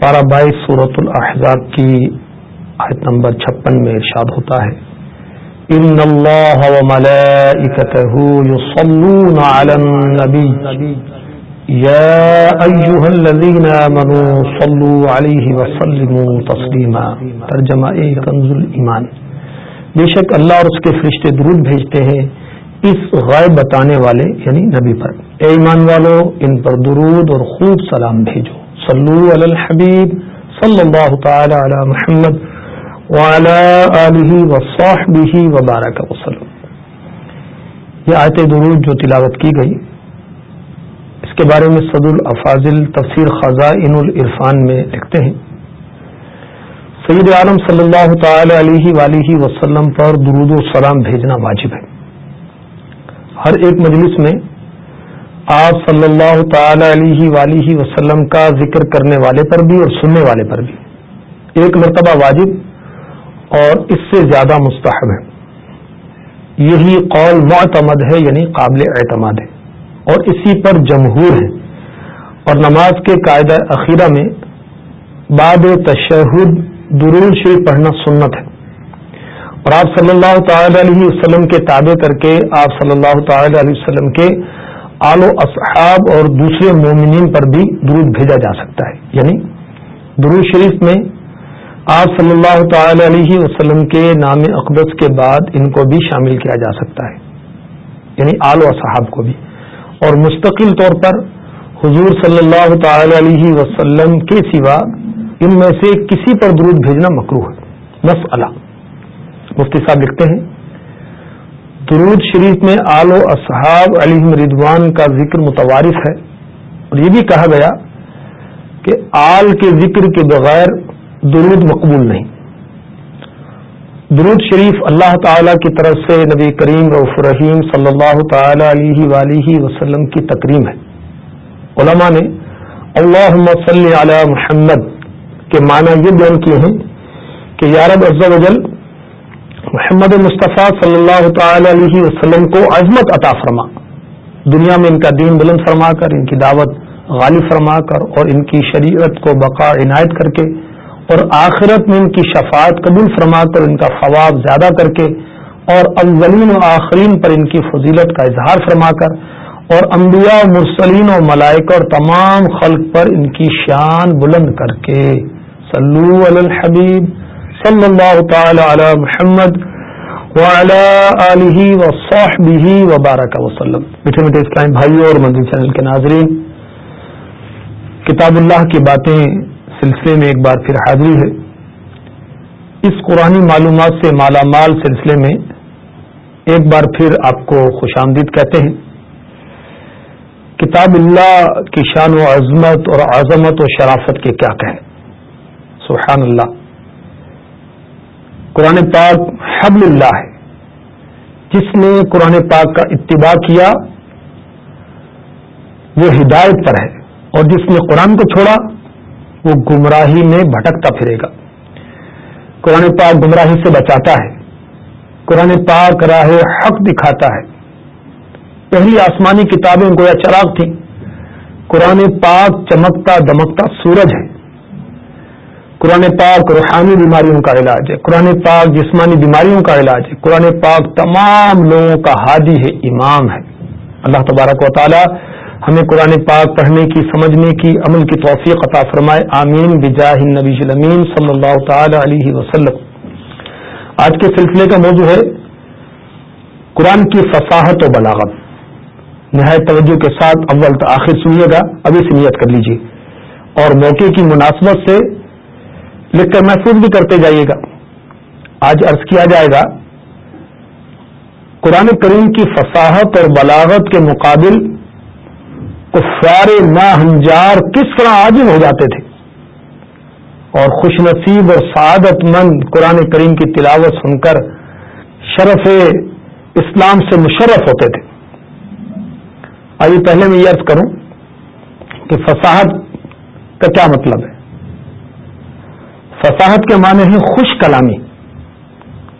پارہ بائیس صورت الاحزاب کی آیت نمبر چھپن میں ارشاد ہوتا ہے۔ ان اللہ وملائکته یصلون علی النبی یا ایوہ الذین آمنوا صلوا علیہ وسلموا تسلیما ترجمہ ایک کنز الایمان۔ بے شک اللہ اور اس کے فرشتے درود بھیجتے ہیں اس غائب بتانے والے یعنی نبی پر۔ اے ایمان والو، ان پر درود اور خوب سلام بھیجو۔ صلو علی الحبیب صلی اللہ تعالی علی محمد وعلی آلہ وصحبہ وبارک وسلم۔ یہ آیت درود جو تلاوت کی گئی، اس کے بارے میں صد الافاظل تفسیر خزائن العرفان میں لکھتے ہیں۔ سید عالم صلی اللہ تعالی علیہ وآلہ وسلم پر درود و سلام بھیجنا واجب ہے۔ ہر ایک مجلس میں آپ صلی اللہ تعالی علیہ ولیہ وسلم کا ذکر کرنے والے پر بھی اور سننے والے پر بھی۔ ایک مرتبہ واجب اور اس سے زیادہ مستحب ہے۔ یہی قول معتمد ہے یعنی قابل اعتماد ہے۔ اور اسی پر جمہور ہے۔ اور نماز کے قاعدہ اخیرہ میں بعد تشہد درول شریف پڑھنا سنت ہے۔ اور آپ صلی اللہ تعالی علیہ وسلم کے تابع کر کے آپ صلی اللہ تعالی علیہ وسلم کے آل و اصحاب اور دوسرے مومنین پر بھی درود بھیجا جا سکتا ہے۔ یعنی درود شریف میں آپ صلی اللہ تعالی علیہ وسلم کے نام اقدس کے بعد ان کو بھی شامل کیا جا سکتا ہے۔ یعنی آل و اصحاب کو بھی۔ اور مستقل طور پر حضور صلی اللہ تعالی علیہ وسلم کے سوا ان میں سے کسی پر درود بھیجنا مکرو ہے۔ مسئلہ۔ مفتی صاحب لکھتے ہیں۔ درود شریف میں آل و اصحاب علی مردوان کا ذکر متوارف ہے اور یہ بھی کہا گیا کہ آل کے ذکر کے بغیر درود مقبول نہیں۔ درود شریف اللہ تعالی کی طرف سے نبی کریم رف رحیم صلی اللہ تعالی علیہ ولیہ وسلم کی تکریم ہے۔ علماء نے اللہ صلی علی محمد کے معنی یہ بیان کیے ہیں کہ یارب افضل وجل محمد مصطفیٰ صلی اللہ تعالی علیہ وسلم کو عظمت عطا فرما۔ دنیا میں ان کا دین بلند فرما کر، ان کی دعوت غالب فرما کر اور ان کی شریعت کو بقا عنایت کر کے اور آخرت میں ان کی شفاعت قبول فرما کر، ان کا فواب زیادہ کر کے اور اولین و آخرین پر ان کی فضیلت کا اظہار فرما کر اور انبیاء و مرسلین و ملائکہ اور تمام خلق پر ان کی شان بلند کر کے۔ صلو علی الحبیب صلی اللہ تعالی علی محمد وبارک وسلم۔ میٹھے میٹھے اسلام بھائیوں اور مندر چینل کے ناظرین، کتاب اللہ کی باتیں سلسلے میں ایک بار پھر حاضری ہے۔ اس قرآنی معلومات سے مالا مال سلسلے میں ایک بار پھر آپ کو خوش آمدید کہتے ہیں۔ کتاب اللہ کی شان و عظمت اور عظمت و شرافت کے کیا کہیں سبحان اللہ۔ قرآن پاک حبل اللہ ہے۔ جس نے قرآن پاک کا اتباع کیا وہ ہدایت پر ہے۔ اور جس نے قرآن کو چھوڑا، وہ گمراہی میں بھٹکتا پھرے گا۔ قرآن پاک گمراہی سے بچاتا ہے۔ قرآن پاک راہ حق دکھاتا ہے۔ پہلی آسمانی کتابیں گویا چراغ تھیں۔ قرآن پاک چمکتا دمکتا سورج ہے۔ قرآن پاک روحانی بیماریوں کا علاج ہے، قرآن پاک جسمانی بیماریوں کا علاج ہے، قرآن پاک تمام لوگوں کا ہادی ہے، امام ہے۔ اللہ تبارک و تعالی ہمیں قرآن پاک پڑھنے کی، سمجھنے کی عمل کی توفیق عطا فرمائے۔ آمین۔ بجاہ نبی المین صلی اللہ تعالی علیہ وسلم۔ آج کے سلسلے کا موضوع ہے قرآن کی فصاحت و بلاغت۔ نہایت توجہ کے ساتھ اول تو آخر سنیے گا ابھی سے نیت کر لیجیے۔ اور موقع کی مناسبت سے لکھ کر محفوظ بھی کرتے جائیے گا۔ آج عرض کیا جائے گا، قرآن کریم کی فصاحت اور بلاغت کے مقابل کفار ناہنجار کس طرح عاجز ہو جاتے تھے۔ اور خوش نصیب اور سعادت مند قرآن کریم کی تلاوت سن کر شرف اسلام سے مشرف ہوتے تھے۔ آئیے پہلے میں یہ عرض کروں کہ فصاحت کا کیا مطلب ہے۔ فصاحت کے معنی ہے خوش کلامی،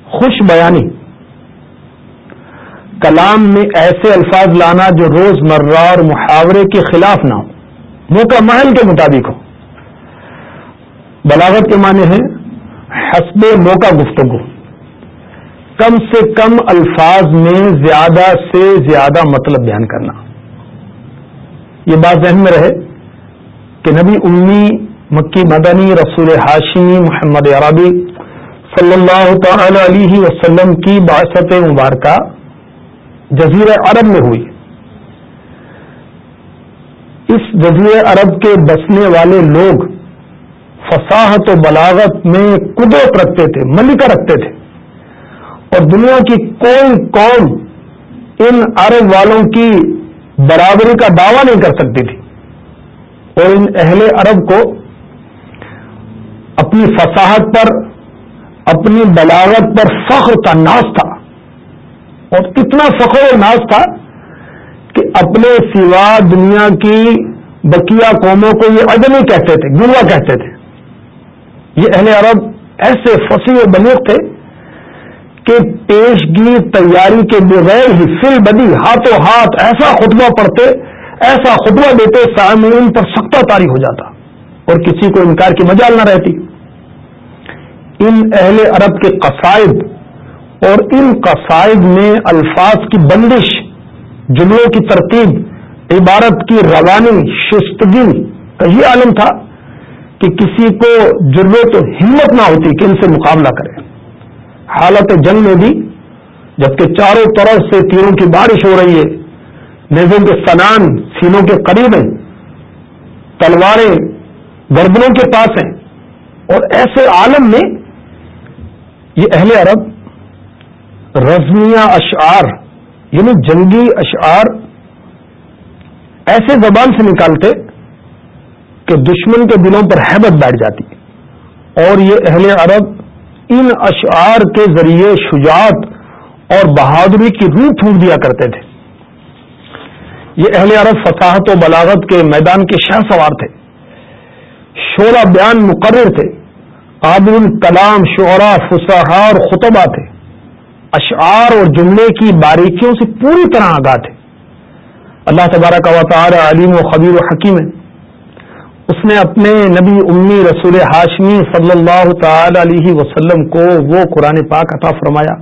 خوش بیانی۔ کلام میں ایسے الفاظ لانا جو روز مرہ اور محاورے کے خلاف نہ ہو موقع محل کے مطابق ہو بلاغت کے معنی ہے حسب موقع گفتگو۔ کم سے کم الفاظ میں زیادہ سے زیادہ مطلب بیان کرنا۔ یہ بات ذہن میں رہے کہ نبی امی مکی مدنی رسول ہاشمی محمد عربی صلی اللہ تعالی علیہ وسلم کی باست مبارکہ جزیر عرب میں ہوئی۔ اس جزیر عرب کے بسنے والے لوگ فصاحت و بلاغت میں قدرت رکھتے تھے، ملکہ رکھتے تھے۔ اور دنیا کی کوئی قوم ان عرب والوں کی برابری کا دعویٰ نہیں کر سکتی تھی۔ اور ان اہل عرب کو اپنی فصاحت پر، اپنی بلاغت پر فخر کا ناز تھا۔ اور اتنا فخر و ناز تھا کہ اپنے سوا دنیا کی بکیا قوموں کو یہ ادنی کہتے تھے گروا کہتے تھے۔ یہ اہل عرب ایسے فصیح و بلیغ تھے کہ پیشگی تیاری کے بغیر ہی فل بدی ہاتھوں ہاتھ ایسا خطبہ پڑھتے، ایسا خطبہ دیتے، سامعین پر سختہ تاری ہو جاتا اور کسی کو انکار کی مجال نہ رہتی۔ ان اہل عرب کے قصائد اور ان قصائد میں الفاظ کی بندش، جملوں کی ترتیب، عبارت کی روانی، شستگی کا یہ عالم تھا کہ کسی کو ضرورت ہمت نہ ہوتی کہ ان سے مقابلہ کرے۔ حالت جنگ میں بھی، جبکہ چاروں طرف سے تیروں کی بارش ہو رہی ہے، نیزوں کے سنان سینوں کے قریب ہیں، تلواریں گردنوں کے پاس ہیں اور ایسے عالم میں یہ اہل عرب رزمیہ اشعار یعنی جنگی اشعار ایسے زبان سے نکالتے کہ دشمن کے دلوں پر حیبت بیٹھ جاتی۔ اور یہ اہل عرب ان اشعار کے ذریعے شجاعت اور بہادری کی روح پھونک دیا کرتے تھے۔ یہ اہل عرب فصاحت و بلاغت کے میدان کے شہ سوار تھے شعرا بیان مقرر تھے۔ قابل کلام شعرا فسحا اور خطبہ تھے۔ اشعار اور جملے کی باریکیوں سے پوری طرح آگاہ تھے۔ اللہ تبارہ کا وطار علیم و خبیر و حکیم ہے۔ اس نے اپنے نبی امی رسول ہاشمی صلی اللہ تعالی علیہ وسلم کو وہ قرآن پاک عطا فرمایا،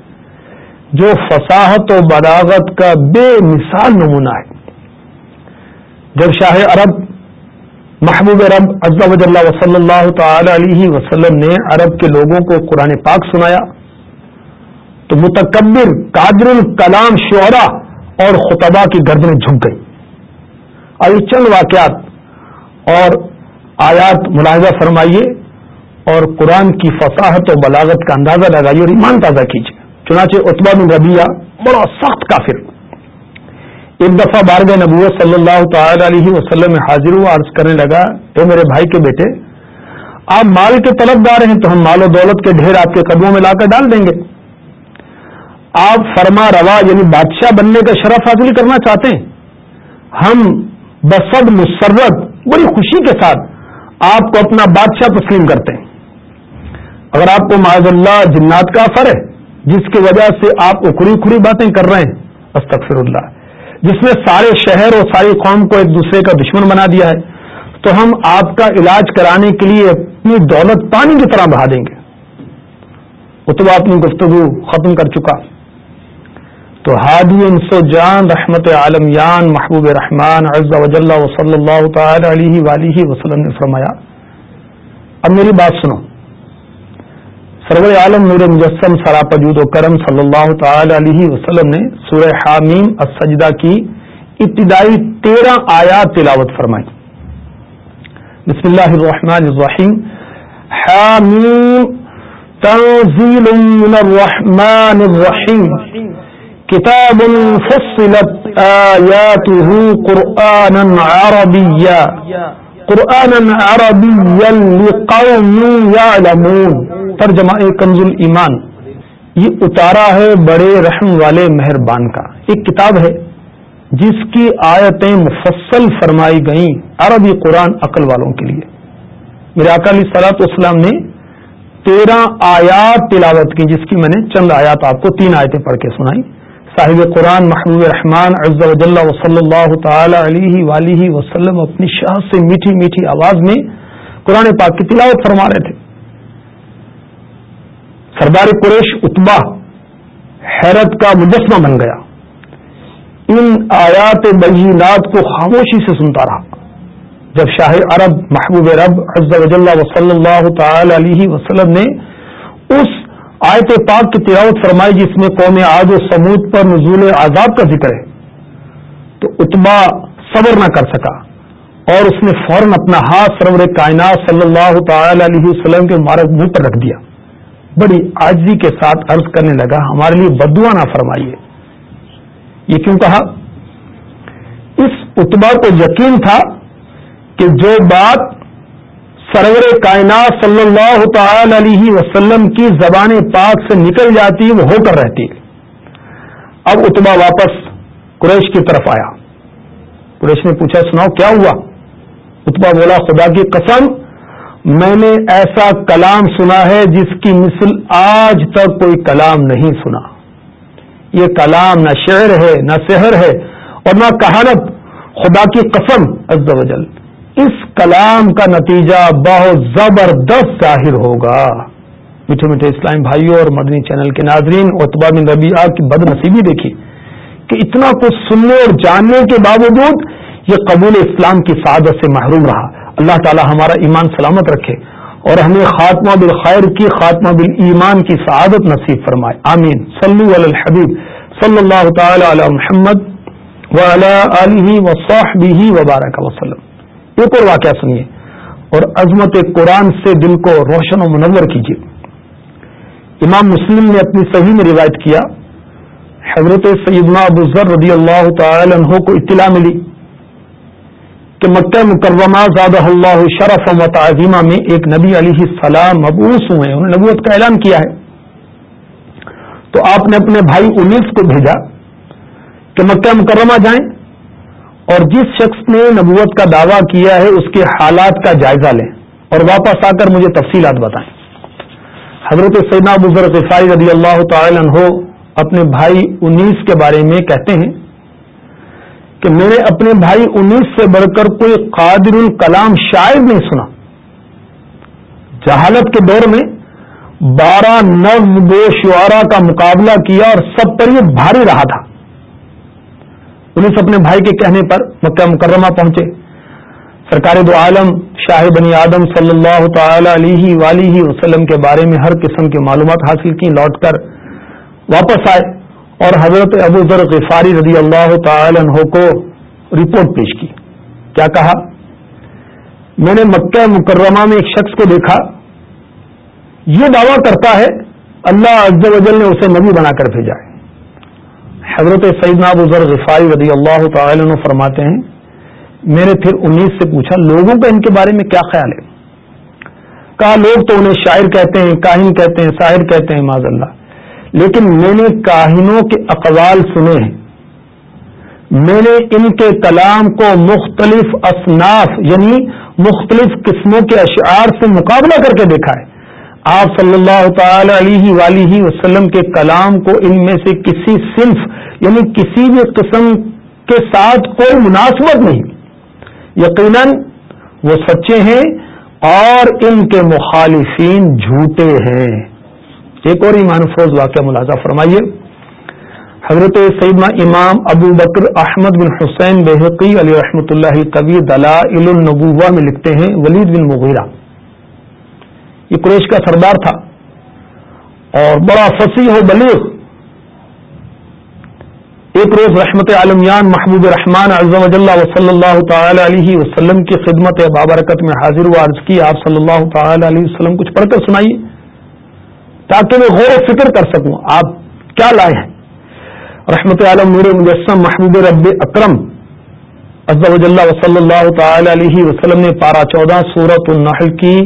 جو فصاحت و بلاغت کا بے مثال نمونہ ہے۔ جب شاہ عرب محبوب رب ازب اللہ وصلی اللہ تعالی علیہ وسلم نے عرب کے لوگوں کو قرآن پاک سنایا۔ تو متکبر، قادر الکلام شعرا اور خطبہ کی گردنیں جھک گئی ابھی چند واقعات اور آیات ملاحظہ فرمائیے اور قرآن کی فصاحت و بلاغت کا اندازہ لگائیے اور ایمان تازہ کیجیے۔ چنانچہ اتبا بن ربیہ بڑا سخت کافر۔ ایک دفعہ بارگاہ نبوت صلی اللہ تعالی علیہ وسلم میں حاضر ہوا، عرض کرنے لگا، اے میرے بھائی کے بیٹے، آپ مال کے طلب دار ہیں تو ہم مال و دولت کے ڈھیر آپ کے قدموں میں لا کر ڈال دیں گے۔ آپ فرما روا یعنی بادشاہ بننے کا شرف حاصل کرنا چاہتے ہیں۔ ہم بسد مسرت، بڑی خوشی کے ساتھ آپ کو اپنا بادشاہ تسلیم کرتے ہیں۔ اگر آپ کو معذ اللہ جنات کا اثر ہے، جس کی وجہ سے آپ اکھڑی اکھڑی باتیں کر رہے ہیں، استغفر اللہ۔ جس نے سارے شہر اور ساری قوم کو ایک دوسرے کا دشمن بنا دیا ہے، تو ہم آپ کا علاج کرانے کے لیے اپنی دولت پانی کی طرح بہا دیں گے۔ اتبا اپنی گفتگو ختم کر چکا۔ تو ہادی انسو جان رحمت عالم یان محبوب رحمان عز و جل و صلی اللہ تعالی علیہ ولیہ وسلم نے فرمایا، اب میری بات سنو۔ سرور عالم نور مجسم سراپ جود و کرم صلی اللہ تعالی علیہ وسلم نے سورہ حامیم السجدہ کی ابتدائی تیرہ آیات تلاوت فرمائی۔ بسم اللہ الرحمن الرحیم۔ حامیم تنزیل من الرحمن الرحیم۔ کتاب فصلت آیاته قرآنا عربیا قرآن ترجمہ کنز ایمان یہ اتارا ہے بڑے رحم والے مہربان کا۔ ایک کتاب ہے جس کی آیتیں مفصل فرمائی گئیں عربی قرآن عقل والوں کے لیے۔ میرے اکالی سلاط اسلام نے تیرہ آیات تلاوت کی، جس کی میں نے چند آیات آپ کو تین آیتیں پڑھ کے سنائی۔ صاحب قرآن محبوب رحمان عز و جل و صلی اللہ تعالی علیہ ولیہ وسلم اپنی شاہ سے میٹھی میٹھی آواز میں قرآن پاک کی تلاوت فرما رہے تھے۔ سردار قریش اتبا حیرت کا مجسمہ بن گیا۔ ان آیات بینات کو خاموشی سے سنتا رہا۔ جب شاہ عرب محبوب رب عز و جل و صلی اللہ تعالی علیہ وسلم نے اس آیت پاک کی تلاوت فرمائی جس میں قوم آج و سمود پر نزول عذاب کا ذکر ہے، تو اتبا صبر نہ کر سکا اور اس نے فوراً اپنا ہاتھ سرور کائنات صلی اللہ تعالی علیہ وسلم کے مارک منہ پر رکھ دیا۔ بڑی آجزی کے ساتھ عرض کرنے لگا، ہمارے لیے بدوا نہ فرمائیے۔ یہ کیوں کہا؟ اس اتبا کو یقین تھا کہ جو بات سرور کائنات صلی اللہ تعالی علیہ وسلم کی زبان پاک سے نکل جاتی، وہ ہو کر رہتی۔ اب اتبا واپس قریش کی طرف آیا۔ قریش نے پوچھا، سناؤ کیا ہوا؟ اتبا بولا، خدا کی قسم، میں نے ایسا کلام سنا ہے جس کی مثل آج تک کوئی کلام نہیں سنا۔ یہ کلام نہ شعر ہے، نہ سحر ہے اور نہ کہانت۔ خدا کی قسم، عز و جل۔ اس کلام کا نتیجہ بہت زبردست ظاہر ہوگا۔ میٹھے میٹھے اسلام بھائیوں اور مدنی چینل کے ناظرین اتبا بن ربیعہ کی بد نصیبی دیکھی کہ اتنا کچھ سننے اور جاننے کے باوجود یہ قبول اسلام کی سعادت سے محروم رہا۔ اللہ تعالی ہمارا ایمان سلامت رکھے اور ہمیں خاتمہ بالخیر کی، خاتمہ بال ایمان کی سعادت نصیب فرمائے۔ آمین۔ صلو علی الحبیب صلی اللہ تعالی علی محمد وبارک وسلم۔ ایک اور واقعہ سنیے اور عظمت قرآن سے دل کو روشن و منور کیجیے۔ امام مسلم نے اپنی صحیح میں روایت کیا، حضرت سیدنا ابو ذر رضی اللہ تعالی عنہ کو اطلاع ملی کہ مکہ مکرمہ زادہ اللہ شرف و تعظیمہ میں ایک نبی علیہ السلام مبوس ہوئے انہوں نے نبوت کا اعلان کیا ہے۔ تو آپ نے اپنے بھائی انیس کو بھیجا کہ مکہ مکرمہ جائیں۔ اور جس شخص نے نبوت کا دعویٰ کیا ہے، اس کے حالات کا جائزہ لیں۔ اور واپس آ کر مجھے تفصیلات بتائیں۔ حضرت سیدنا بزر غفاری رضی اللہ تعالی عنہ اپنے بھائی انیس کے بارے میں کہتے ہیں کہ میں نے اپنے بھائی انیس سے بڑھ کر کوئی قادر الکلام شاعر نہیں سنا۔ جہالت کے دور میں بارہ نو بے شعرا کا مقابلہ کیا اور سب پر یہ بھاری رہا تھا۔ پولیس اپنے بھائی کے کہنے پر مکہ مکرمہ پہنچے۔ سرکار دو عالم شاہ بنی آدم صلی اللہ تعالی علیہ ولی وسلم کے بارے میں ہر قسم کی معلومات حاصل کی لوٹ کر واپس آئے اور حضرت ابو ذر غفاری رضی اللہ تعالی عنہ کو رپورٹ پیش کی۔ کیا کہا؟ میں نے مکہ مکرمہ میں ایک شخص کو دیکھا۔ یہ دعویٰ کرتا ہے، اللہ عز و جل نے اسے نبی بنا کر بھیجا ہے۔ حضرت سیدنا ابو ذر غفاری رضی اللہ تعالی عنہ فرماتے ہیں، میں نے پھر انیس سے پوچھا، لوگوں کا ان کے بارے میں کیا خیال ہے؟ کہا، لوگ تو انہیں شاعر کہتے ہیں، کاہن کہتے ہیں شاعر کہتے ہیں معذ اللہ۔ لیکن میں نے کاہنوں کے اقوال سنے ہیں۔ میں نے ان کے کلام کو مختلف اصناف یعنی مختلف قسموں کے اشعار سے مقابلہ کر کے دیکھا ہے۔ آپ صلی اللہ تعالی علیہ ولی وسلم کے کلام کو ان میں سے کسی صنف یعنی کسی بھی قسم کے ساتھ کوئی مناسبت نہیں۔ یقیناً وہ سچے ہیں اور ان کے مخالفین جھوٹے ہیں۔ ایک اور ایمان فوز واقعہ ملازہ فرمائیے۔ حضرت سیدنا امام ابو بکر احمد بن حسین بحقی علی رحمۃ اللہ طبی دلائل النبوہ میں لکھتے ہیں، ولید بن مغیرہ۔ یہ قریش کا سردار تھا اور بڑا فصیح و بلیغ۔ ایک روز رحمت عالمیان محبوب رحمان اعظم و صلی اللہ تعالی علیہ وسلم کی خدمت بابرکت میں حاضر ہوا، عرض کی، آپ صلی اللہ تعالی علیہ وسلم، کچھ پڑھ کر سنائیے تاکہ میں غور و فکر کر سکوں۔ آپ کیا لائے ہیں؟ رحمت عالم نور مجسم محبوب رب اکرم صلی اللہ تعالی علیہ وسلم نے پارا چودہ سورت النحل کی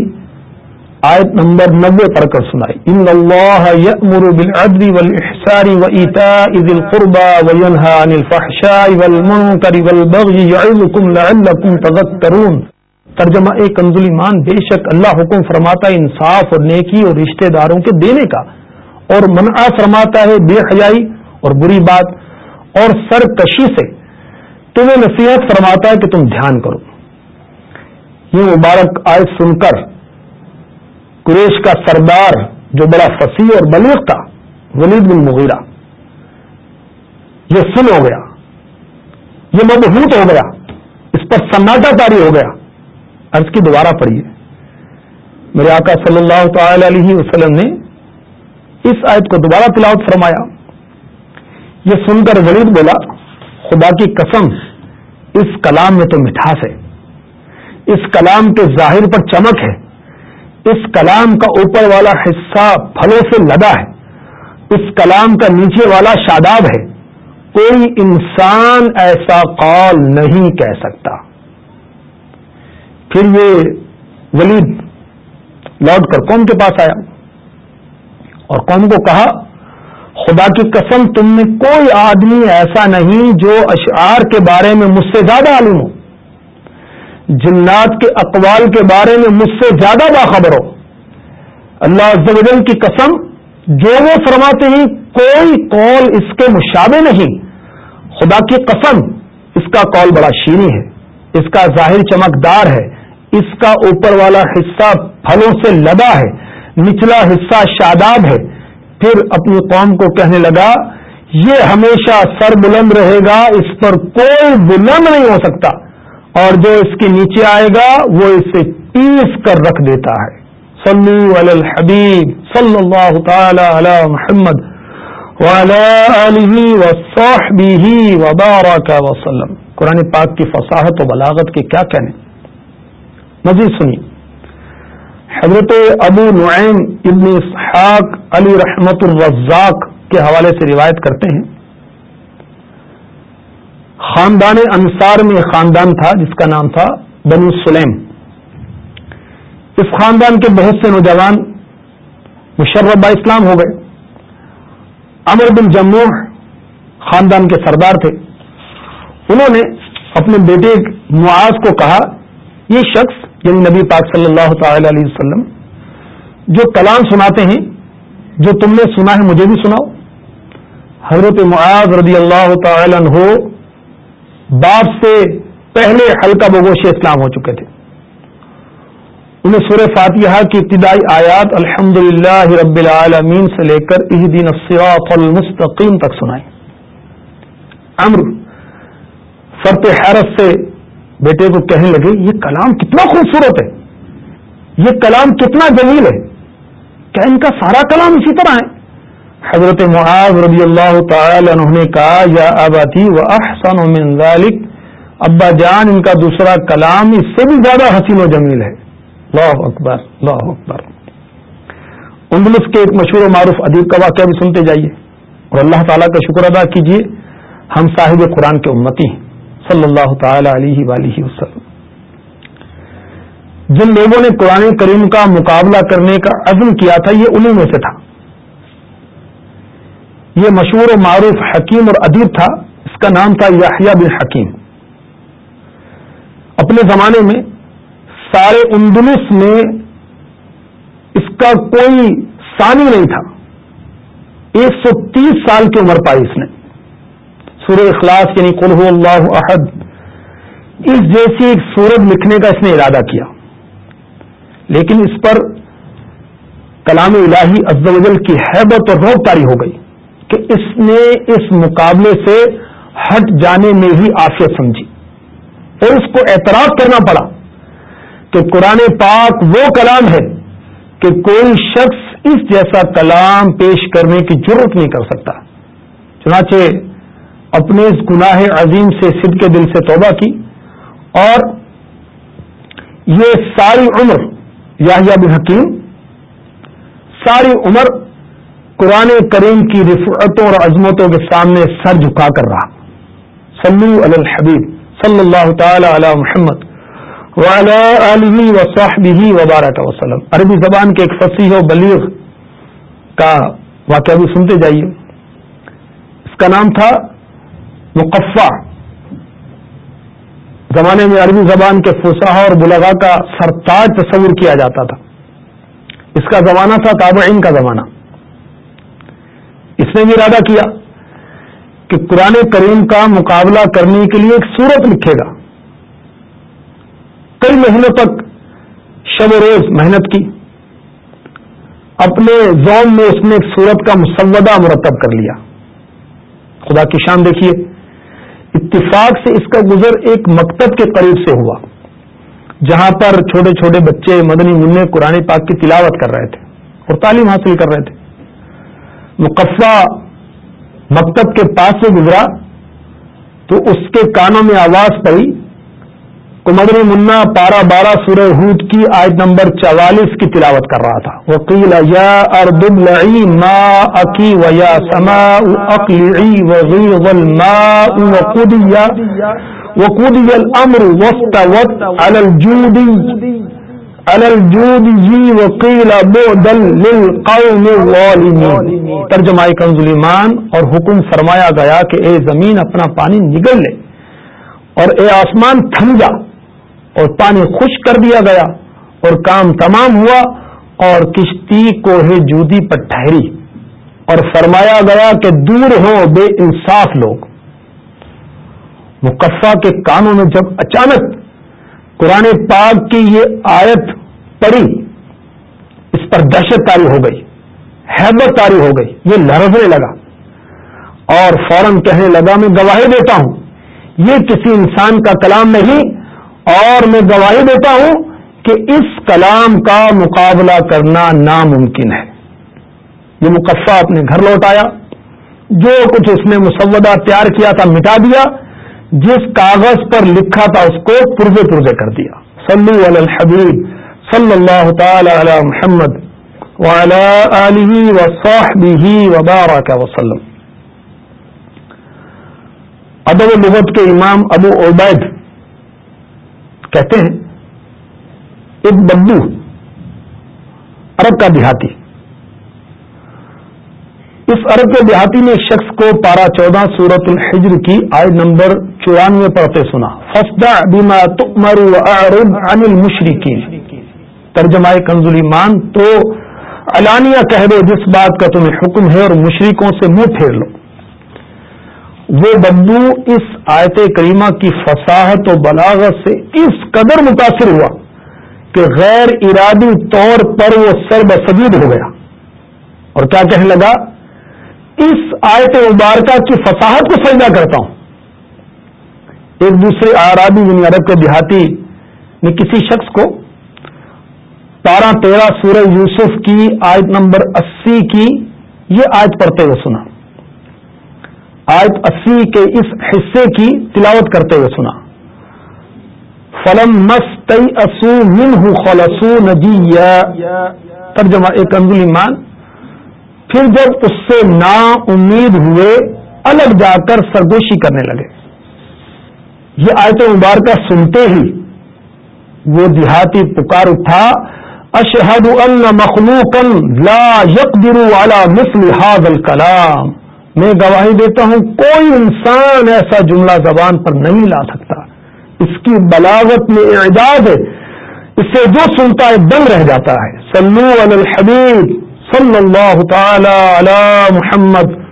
آیت نمبر نبے پڑھ کر سنائی ان اللہ یأمر بالعدل والاحسان وإيتاء ذي القربى وينهى عن الفحشاء والمنكر والبغي يعظكم لعلكم تذكرون۔ ترجمہ ایک کنزل ایمان بے شک اللہ حکم فرماتا ہے انصاف اور نیکی اور رشتہ داروں کے دینے کا۔ اور منع فرماتا ہے بے حیائی اور بری بات اور سرکشی سے۔ تمہیں نصیحت فرماتا ہے کہ تم دھیان کرو۔ یہ مبارک آئے سن کر قریش کا سردار جو بڑا فصیح اور بلیغ تھا، ولید بن مغیرہ۔ یہ سن ہو گیا۔ یہ مبہوت ہو گیا۔ اس پر سناٹا تاری ہو گیا۔ عرض کی دوبارہ پڑھیے۔ میرے آقا صلی اللہ تعالی علیہ وسلم نے اس آیت کو دوبارہ تلاوت فرمایا۔ یہ سن کر ولید بولا، خدا کی قسم، اس کلام میں تو مٹھاس ہے۔ اس کلام کے ظاہر پر چمک ہے۔ اس کلام کا اوپر والا حصہ پھلوں سے لدا ہے، اس کلام کا نیچے والا شاداب ہے۔ کوئی انسان ایسا قول نہیں کہہ سکتا۔ پھر یہ ولید لوٹ کر قوم کے پاس آیا اور قوم کو کہا، خدا کی قسم تم میں کوئی آدمی ایسا نہیں جو اشعار کے بارے میں مجھ سے زیادہ عالم ہو۔ جنات کے اقوال کے بارے میں مجھ سے زیادہ باخبر ہو۔ اللہ عزوجل کی قسم، جو وہ فرماتے ہیں، کوئی قول اس کے مشابے نہیں۔ خدا کی قسم، اس کا قول بڑا شیریں ہے۔ اس کا ظاہر چمکدار ہے۔ اس کا اوپر والا حصہ پھلوں سے لدا ہے۔ نچلا حصہ شاداب ہے۔ پھر اپنی قوم کو کہنے لگا، یہ ہمیشہ سر بلند رہے گا، اس پر کوئی بلند نہیں ہو سکتا۔ اور جو اس کے نیچے آئے گا وہ اسے پیس کر رکھ دیتا ہے۔ صلو علی الحبیب صلی اللہ تعالی علی محمد وسلم قرآن پاک کی فصاحت و بلاغت کے کیا کہنے؟ مزید سنی حضرت ابو نعیم ابن اسحاق علی رحمت الرزاق کے حوالے سے روایت کرتے ہیں۔ خاندان انصار میں خاندان تھا، جس کا نام تھا بنو سلیم۔ اس خاندان کے بہت سے نوجوان مشربہ اسلام ہو گئے۔ امر بن جموں خاندان کے سردار تھے۔ انہوں نے اپنے بیٹے معاذ کو کہا، یہ شخص یعنی نبی پاک صلی اللہ تعالی علیہ وسلم، جو کلام سناتے ہیں، جو تم نے سنا ہے، مجھے بھی سناؤ۔ حضرت معاذ رضی اللہ تعالی عنہ باپ سے پہلے حلقہ بگوش اسلام ہو چکے تھے۔ انہیں سورہ فاتحہ کی ابتدائی آیات الحمد رب العالمین سے لے کر اس دن المستقیم تک سنائی امر فرت حیرت سے بیٹے کو کہنے لگے، یہ کلام کتنا خوبصورت ہے، یہ کلام کتنا جمیل ہے کیا ان کا سارا کلام اسی طرح ہے۔ حضرت معاذ رضی اللہ تعالی عنہ نے کہا، یا اباتی و احسن و ذالک. ابا جان، ان کا دوسرا کلام اس سے بھی زیادہ حسین و جمیل ہے۔ اللہ اکبر اللہ اکبر۔ اندلس کے ایک مشہور و معروف ادیب کا واقعہ بھی سنتے جائیے۔ اور اللہ تعالیٰ کا شکر ادا کیجیے، ہم صاحب قرآن کے امتی ہیں۔ صلی اللہ تعالی علیہ وآلہ وسلم۔ جن لوگوں نے قرآن کریم کا مقابلہ کرنے کا عزم کیا تھا، یہ انہیں میں سے تھا۔ یہ مشہور و معروف حکیم اور ادیب تھا، اس کا نام تھا یاحیہ بن حکیم۔ اپنے زمانے میں سارے اندلس میں اس کا کوئی ثانی نہیں تھا۔ ایک سو تیس سال کی عمر پائی اس نے۔ سورہ اخلاص یعنی قلح اللہ عہد اس جیسی ایک سورج لکھنے کا اس نے ارادہ کیا۔ لیکن اس پر کلام الہی ازل کی حیبت اور روک تاری ہو گئی۔ کہ اس نے اس مقابلے سے ہٹ جانے میں ہی آفیت سمجھی اور اس کو اعتراف کرنا پڑا کہ قرآن پاک وہ کلام ہے کہ کوئی شخص اس جیسا کلام پیش کرنے کی ضرورت نہیں کر سکتا۔ چنانچہ اپنے اس گناہ عظیم سے سد کے دل سے توبہ کی اور یہ ساری عمر یاہیا بن حکیم، ساری عمر قرآن کریم کی رفعتوں اور عظمتوں کے سامنے سر جھکا کر رہا۔ سلو الحبیب، صلی اللہ تعالی علی محمد وبارک وسلم۔ عربی زبان کے ایک فصیح و بلیغ کا واقعہ بھی سنتے جائیے۔ اس کا نام تھا مقفع۔ زمانے میں عربی زبان کے فساح اور بلغا کا سرتاج تصور کیا جاتا تھا۔ اس کا زمانہ تھا تابعین کا زمانہ۔ اس نے بھی ارادہ کیا کہ قرآن کریم کا مقابلہ کرنے کے لیے ایک صورت لکھے گا۔ کئی مہینوں تک شب و روز محنت کی۔ اپنے زوم میں اس نے ایک صورت کا مسودہ مرتب کر لیا۔ خدا کی شان دیکھیے، اتفاق سے اس کا گزر ایک مکتب کے قریب سے ہوا، جہاں پر چھوٹے چھوٹے بچے مدنی منع قرآن پاک کی تلاوت کر رہے تھے اور تعلیم حاصل کر رہے تھے۔ مقفع مکتب کے پاس سے گزرا تو اس کے کانوں میں آواز پڑی۔ کمدری منا پارا بارہ سورہ ہود کی آیت نمبر چوالیس کی تلاوت کر رہا تھا۔ وکیل یا اردب لعی ما اکی و یا سما اقلعی وغیظ الماء وقودیا وقودی الامر وستوت علی الجودی جی ترجمہ کنز ایمان اور حکم فرمایا گیا کہ اے زمین اپنا پانی نگل لے اور اے آسمان تھم جا اور پانی خوش کر دیا گیا اور کام تمام ہوا اور کشتی کو جودی پر ٹھہری۔ اور فرمایا گیا کہ دور ہو بے انصاف لوگ۔ مقفع کے کانوں میں جب اچانک قرآن پاک کی یہ آیت پڑی اس پر دہشت تاری ہو گئی، حیبت تاری ہو گئی، یہ لرزنے لگا۔ اور فوراً کہنے لگا، میں گواہی دیتا ہوں، یہ کسی انسان کا کلام نہیں، اور میں گواہی دیتا ہوں کہ اس کلام کا مقابلہ کرنا ناممکن ہے۔ یہ مقفع اپنے گھر لوٹ آیا، جو کچھ اس نے مسودہ تیار کیا تھا، مٹا دیا جس کاغذ پر لکھا تھا اس کو پرزے پرزے کر دیا۔ صلو علی الحبیب صلی اللہ تعالی علی محمد وبارک وسلم ادب لغت کے امام ابو عبید کہتے ہیں، ایک بدو عرب کا دیہاتی۔ اس عرب کے دیہاتی نے ایک شخص کو پارا چودہ سورت الحجر کی آئے نمبر چورانوے پڑھتے سنا۔ فسدا بیما تمر انل مشرقی ترجمہ کنزلی مان، تو علانیہ کہہ دو جس بات کا تمہیں حکم ہے اور مشرقوں سے منہ پھیر لو۔ وہ بدو اس آیت کریمہ کی فصاحت و بلاغت سے اس قدر متاثر ہوا کہ غیر ارادی طور پر وہ سر بسید ہو گیا۔ اور کیا کہنے لگا؟ اس آیت مبارکہ کی فصاحت کو سجدہ کرتا ہوں۔ ایک دوسرے آرابی یعنی عرب کے دیہاتی نے کسی شخص کو بارہ تیرہ سورہ یوسف کی آیت نمبر اسی کی یہ آیت پڑھتے ہوئے سنا۔ آیت اسی کے اس حصے کی تلاوت کرتے ہوئے سنا۔ فلم مس من خلسو نجی ترجمہ ایک انزل ایمان پھر جب اس سے نا امید ہوئے، الگ جا کر سرگوشی کرنے لگے۔ یہ آیت مبارکہ سنتے ہی وہ دیہاتی پکار اٹھا، اشہد ان مخلوق لا يقدر على مثل هذا الكلام میں گواہی دیتا ہوں، کوئی انسان ایسا جملہ زبان پر نہیں لا سکتا۔ اس کی بلاوت میں اعجاز ہے۔ اس سے جو سنتا ہے، دم رہ جاتا ہے۔ صلو علی الحبیب۔ صلی اللہ تعالی علی محمد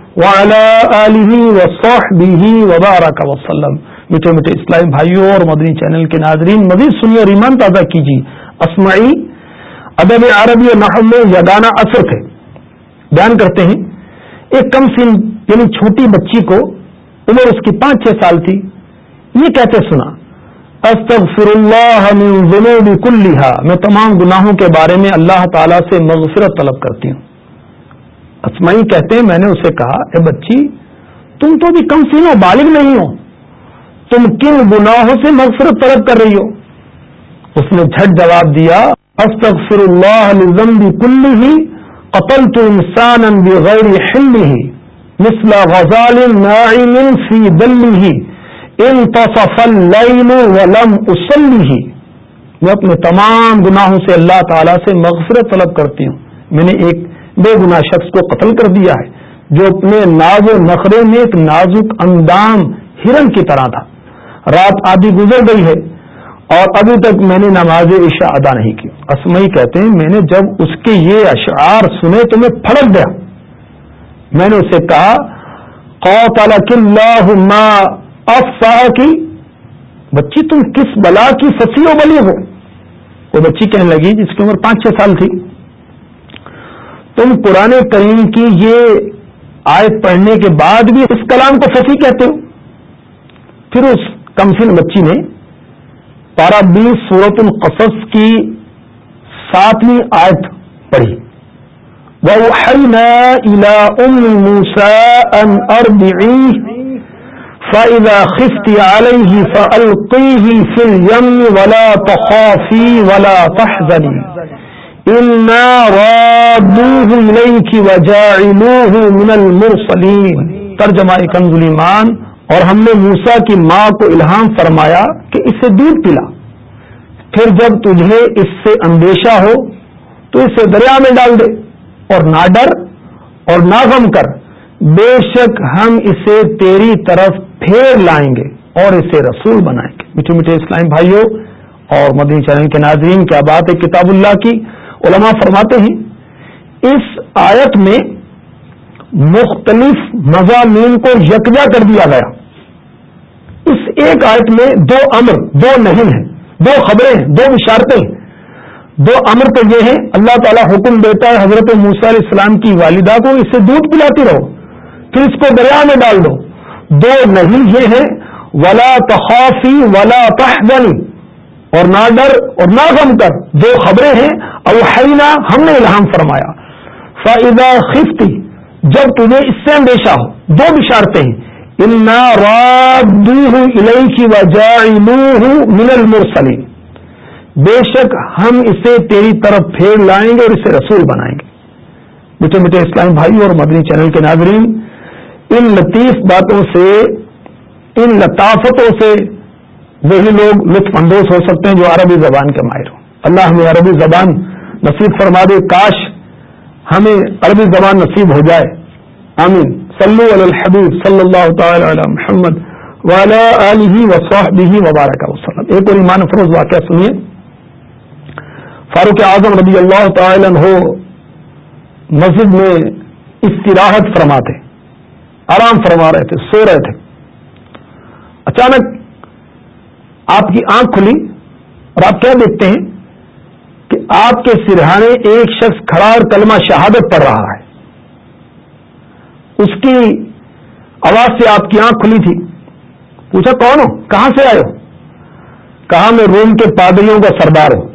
وبارک وسلم میٹھے میٹھے اسلامی بھائیوں اور مدنی چینل کے ناظرین، مزید سنیے اور ایمان تازہ کیجیے۔ اسمعی، ادب عربی نحو میں یگانہ اثر تھے بیان کرتے ہیں۔ ایک کم سن یعنی چھوٹی بچی کو عمر اس کی پانچ چھ سال تھی۔ یہ کہتے سنا استغفر اللہ من ذنوب کلھا میں تمام گناہوں کے بارے میں اللہ تعالی سے مغفرت طلب کرتی ہوں۔ اسمائی کہتے ہیں، میں نے اسے کہا، اے بچی، تم تو بھی کم سین ہو بالغ نہیں ہو۔ تم کن گناہوں سے مغفرت طلب کر رہی ہو؟ اس نے جھٹ جواب دیا استغفر اللہ لذنب کلہ قتلت انسانا بغیر حلہ مثل غزال ناعم في دله ولم اسلی ہی میں اپنے تمام گناہوں سے اللہ تعالی سے مغفرت طلب کرتی ہوں۔ میں نے ایک بے گناہ شخص کو قتل کر دیا ہے، جو اپنے ناز و نخرے میں ایک نازک اندام ہرن کی طرح تھا۔ رات آدھی گزر گئی ہے اور ابھی تک میں نے نماز عشاء ادا نہیں کی۔ اسمئی کہتے ہیں، میں نے جب اس کے یہ اشعار سنے تو میں پھڑک گیا۔ میں نے اسے کہا کی بچی، تم کس بلا کی فسی و بلی ہو؟ وہ بچی کہنے لگی، جس کی عمر پانچ چھ سال تھی۔ تم قرآن کریم کی یہ آیت پڑھنے کے بعد بھی اس کلام کو فسی کہتے ہو۔ پھر اس کمسن بچی نے پارا بیس سورت القصص کی ساتویں آیت پڑھی۔ وَأُحَيْنَا إِلَىٰ أُمِّ مُوسَىٰ أَنْ أَرْبِعِيهِ فَإِذَا خِفْتِ عَلَيْهِ فَأَلْقِيهِ فِي الْيَمِّ وَلَا تَخَافِي وَلَا تَحْزَنِي إِنَّا رَادُّوهُ إِلَيْكِ وَجَاعِلُوهُ مِنَ الْمُرْسَلِينَ ترجمہ کنز الایمان اور ہم نے موسا کی ماں کو الہام فرمایا کہ اسے دودھ پلا۔ پھر جب تجھے اس سے اندیشہ ہو تو اسے دریا میں ڈال دے اور نہ ڈر اور نہ غم کر۔ بے شک ہم اسے تیری طرف پھیر لائیں گے اور اسے رسول بنائیں گے۔ میٹھے میٹھے اسلام بھائیوں اور مدنی چرن کے ناظرین، کیا بات ہے کتاب اللہ کی؟ علماء فرماتے ہیں، اس آیت میں مختلف مضامین کو یکجا کر دیا گیا۔ اس ایک آیت میں دو امر، دو نہیں ہیں، دو خبریں ہیں، دو بشارتیں ہیں۔ دو امر تو یہ ہیں، اللہ تعالیٰ حکم دیتا ہے حضرت موسیٰ علیہ السلام کی والدہ کو اس سے دودھ پلاتی رہو۔ پھر اس کو دریا میں ڈال دو۔ دو نہیں، یہ ہیں ولا تخافی ولا تحزنی اور نہ ڈر اور نہ غم کر۔ دو خبریں ہیں، اوحینا، ہم نے الہام فرمایا۔ فائدہ خفتی جب تمہیں اس سے اندیشہ ہو، دو بشارتیں ہیں۔ الہی کی وجہ ہوں منل المرسلین بے شک ہم اسے تیری طرف پھیر لائیں گے اور اسے رسول بنائیں گے۔ میٹھے میٹھے اسلام بھائی اور مدنی چینل کے ناظرین ان لطیف باتوں سے، ان لطافتوں سے وہی لوگ لطف اندوز ہو سکتے ہیں جو عربی زبان کے ماہر ہوں۔ اللہ ہمیں عربی زبان نصیب فرما دے، کاش ہمیں عربی زبان نصیب ہو جائے۔ آمین۔ صلو علی الحبیب صلی اللہ تعالی علی محمد والا علیہ وصحبہ وبارک وسلم۔ ایک اور ایمان فروز واقعہ سنیے۔ فاروق اعظم رضی اللہ تعالی عنہ مسجد میں استراحت فرماتے۔ آرام فرما رہے تھے، سو رہے تھے۔ اچانک آپ کی آنکھ کھلی اور آپ کیا دیکھتے ہیں کہ آپ کے سرہانے ایک شخص کھڑا اور کلمہ شہادت پڑھ رہا ہے۔ اس کی آواز سے آپ کی آنکھ کھلی تھی۔ پوچھا، کون ہو؟ کہاں سے آئے ہو؟ کہا، میں روم کے پادریوں کا سردار ہوں۔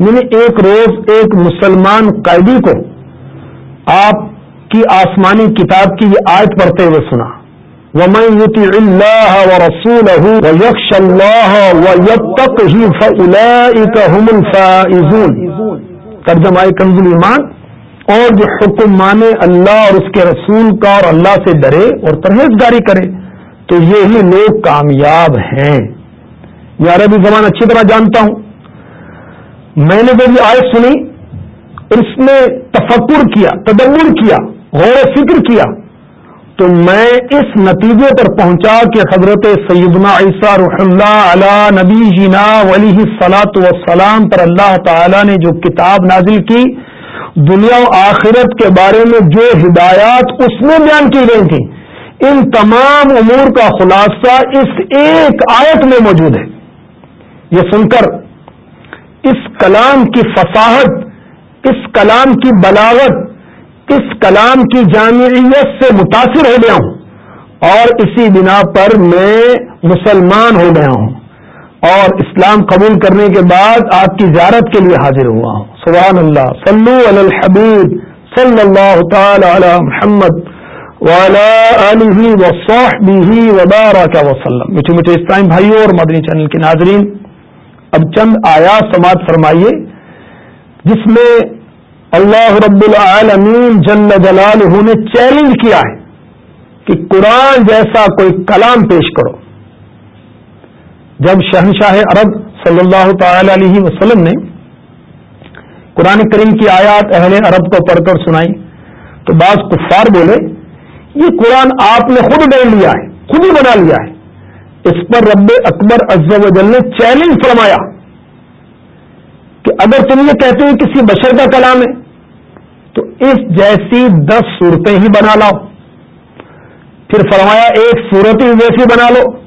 میں نے ایک روز ایک مسلمان قیدی کو آپ کی آسمانی کتاب کی یہ آیت پڑھتے ہوئے سنا۔ وَمَن يُطِعِ اللَّهَ وَرَسُولَهُ وَيَخْشَ اللَّهَ وَيَتَّقْهِ فَأُولَئِكَ هُمُ الْفَائِزُونَ۔ ترجمہ کنز ایمان۔ اور جو حکم مانے اللہ اور اس کے رسول کا اور اللہ سے ڈرے اور پرہیزگاری کرے۔ تو یہی لوگ کامیاب ہیں۔ میں عربی زبان اچھی طرح جانتا ہوں۔ میں نے جب یہ آئے سنی، اس میں تفکر کیا تدور کیا۔ غور و فکر کیا تو میں اس نتیجے پر پہنچا کہ حضرت سیدنا عیسیٰ رح اللہ علی نبی جینا ولی سلاۃ وسلام پر اللہ تعالی نے جو کتاب نازل کی، دنیا و آخرت کے بارے میں جو ہدایات اس میں بیان کی گئی تھیں، ان تمام امور کا خلاصہ اس ایک آیت میں موجود ہے۔ یہ سن کر اس کلام کی فصاحت، اس کلام کی بلاوت اس کلام کی جامعیت سے متاثر ہو گیا ہوں اور اسی بنا پر میں مسلمان ہو گیا ہوں اور اسلام قبول کرنے کے بعد آپ کی زیارت کے لیے حاضر ہوا ہوں۔ سبحان اللہ۔ صلو علی الحبیب۔ صلی اللہ تعالی علی محمد وبارک وسلم۔ میٹھے میٹھے اسلام بھائیوں اور مدنی چینل کے ناظرین، اب چند آیات سماعت فرمائیے، جس میں اللہ رب العالمین جل جلالہ نے چیلنج کیا ہے کہ قرآن جیسا کوئی کلام پیش کرو۔ جب شہنشاہ عرب صلی اللہ تعالی علیہ وسلم نے قرآن کریم کی آیات اہل عرب کو پڑھ کر سنائی، تو بعض کفار بولے، یہ قرآن آپ نے خود ڈال لیا ہے، خود ہی بنا لیا ہے۔ اس پر رب اکبر و جل نے چیلنج فرمایا کہ اگر تم یہ کہتے ہو کسی بشر کا کلام ہے تو اس جیسی دس صورتیں ہی بنا لاؤ۔ پھر فرمایا ایک صورت ہی جیسی بنا لو۔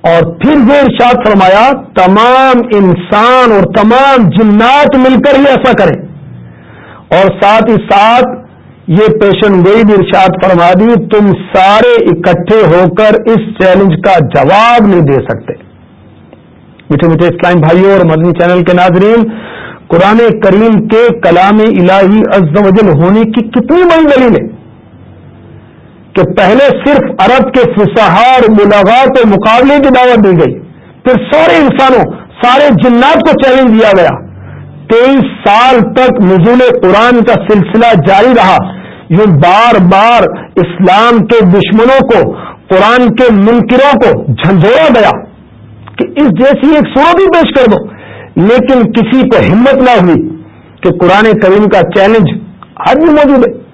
اور پھر وہ ارشاد فرمایا، تمام انسان اور تمام جنات مل کر ہی ایسا کریں۔ اور ساتھ ہی ساتھ یہ پیشن گوئی بھی ارشاد فرما دی، تم سارے اکٹھے ہو کر اس چیلنج کا جواب نہیں دے سکتے۔ میٹھے میٹھے اسلام بھائیوں اور مدنی چینل کے ناظرین قرآن کریم کے کلام الہی عز و جل ہونے کی کتنی بڑی دلیل ہے کہ پہلے صرف عرب کے فسہار ملاقات و مقابلے کی دعوت دی گئی، پھر سارے انسانوں، سارے جنات کو چیلنج دیا گیا۔ تیئیس سال تک نزول قرآن کا سلسلہ جاری رہا۔ یوں بار بار اسلام کے دشمنوں کو، قرآن کے منکروں کو جھنجھوڑا گیا۔ کہ اس جیسی ایک صورت بھی پیش کر دو۔ لیکن کسی کو ہمت نہ ہوئی کہ قرآن کریم کا چیلنج آج بھی موجود ہے۔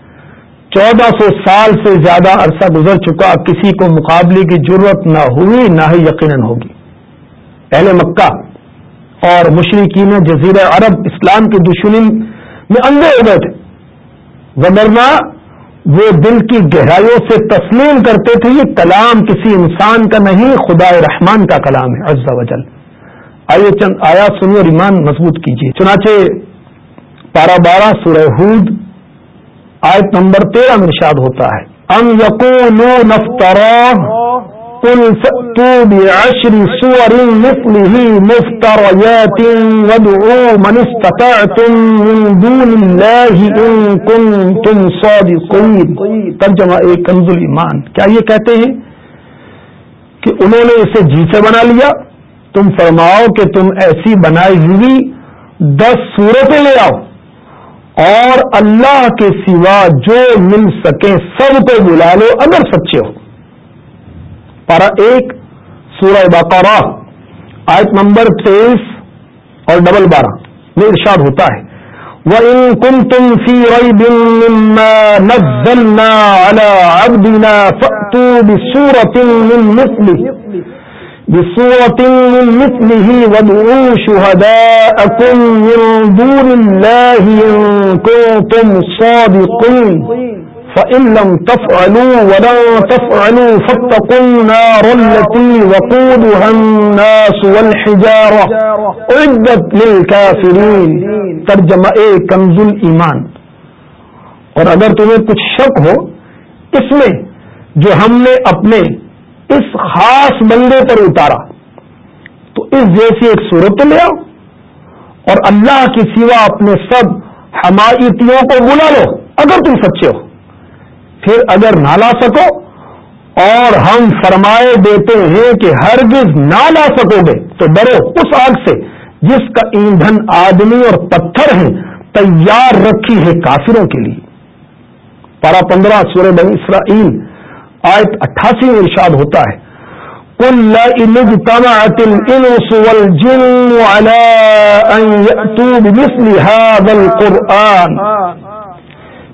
چودہ سو سال سے زیادہ عرصہ گزر چکا، کسی کو مقابلے کی ضرورت نہ ہوئی، نہ ہی یقیناً ہوگی۔ اہل مکہ اور مشرقین جزیرہ عرب اسلام کی دشمنی میں اندھے ہو گئے تھے۔ وگرنا وہ دل کی گہرائیوں سے تسلیم کرتے تھے، یہ کلام کسی انسان کا نہیں خدا رحمان کا کلام ہے، عز و جل۔ آئیے چند آیا سنی اور ایمان مضبوط کیجیے۔ چنانچہ پارا بارہ سورہ ہود آیت نمبر تیرہ میں ارشاد ہوتا ہے۔ ام یقون نفترا ترجمہ ایک کنز ایمان کیا یہ کہتے ہیں کہ انہوں نے اسے جی سے بنا لیا؟ تم فرماؤ کہ تم ایسی بنائی ہوئی دس صورتیں لے آؤ اور اللہ کے سوا جو مل سکے سب کو بلا لو اگر سچے ہو۔ پارا ایک، سورہ بقرہ، آیت نمبر تیئیس اور ڈبل بارہ۔ میں ارشاد ہوتا ہے۔ وَإِن كُنتُمْ فِي رَيْبٍ مِّمَّا نَزَّلْنَا عَلَىٰ عَبْدِنَا فَأْتُوا بِسُورَةٍ مِّن مِّثْلِهِ۔ بِسُورَةٍ مِّن مِّثْلِهِ وَادْعُوا شُهَدَاءَكُم مِّن دُونِ اللَّهِ إِن كُنتُمْ صَادِقِينَ. فَإِن لَّمْ تَفْعَلُوا وَلَن تَفْعَلُوا فَاتَّقُوا النَّارَ الَّتِي وَقُودُهَا النَّاسُ وَالْحِجَارَةُ. أُعِدَّتْ لِلْكَافِرِينَ. ترجمہ کنز ایمان اور اگر تمہیں کچھ شک ہو، اس میں جو ہم نے اپنے اس خاص بندے پر اتارا، تو اس جیسی ایک صورت لے آؤ اور اللہ کی سوا اپنے سب حمایتیوں کو بلا لو، اگر تم سچے ہو۔ پھر اگر نہ لا سکو، اور ہم فرمائے دیتے ہیں کہ ہرگز نہ لا سکو گے، تو ڈرو اس آگ سے جس کا ایندھن آدمی اور پتھر ہیں، تیار رکھی ہے کافروں کے لیے۔ پارا پندرہ سورہ بنی اسرائیل آیت اٹھاسی میں ارشاد ہوتا ہے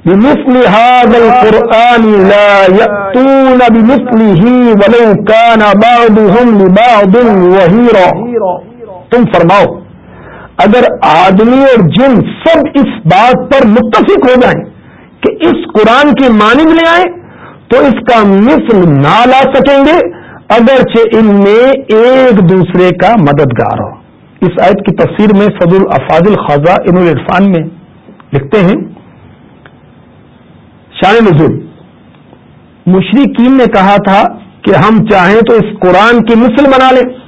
بمثل هذا القرآن لا يأتون بمثله ولو كان بعضهم لبعض وهيرا۔ تم فرماؤ اگر آدمی اور جن سب اس بات پر متفق ہو جائیں کہ اس قرآن کی مانند لے آئیں تو اس کا مثل نہ لا سکیں گے، اگرچہ ان میں ایک دوسرے کا مددگار ہو۔ اس آیت کی تفسیر میں فضل افاظل خزاں ان العرفان میں لکھتے ہیں، شان نزول۔ مشرقین نے کہا تھا کہ ہم چاہیں تو اس قرآن کی مثل بنا لیں۔